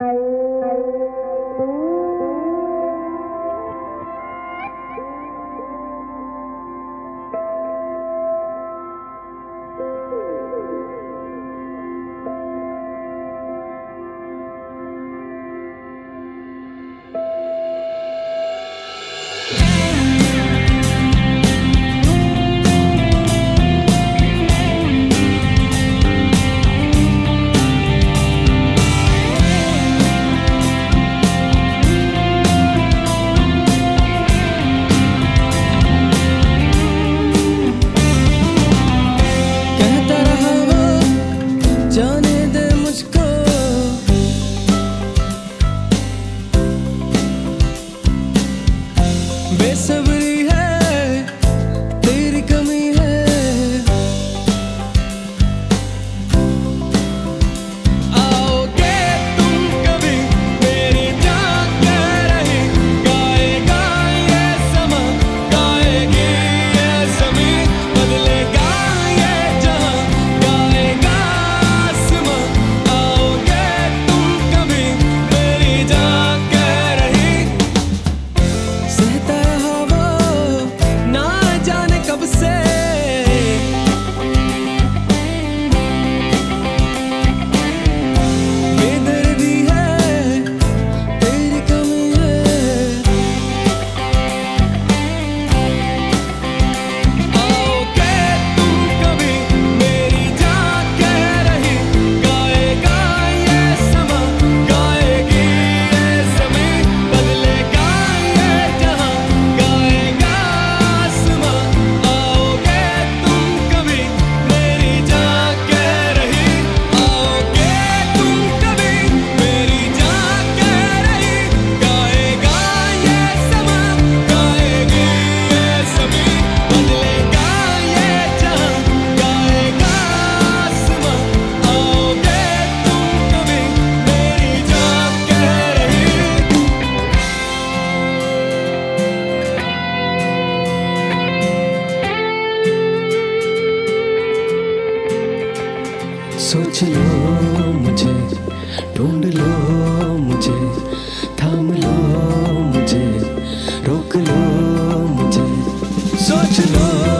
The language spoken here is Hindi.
Bye. ese brillo. सोच लो मुझे ढूंढ लो मुझे थाम लो मुझे रोक लो मुझे। सोच लो।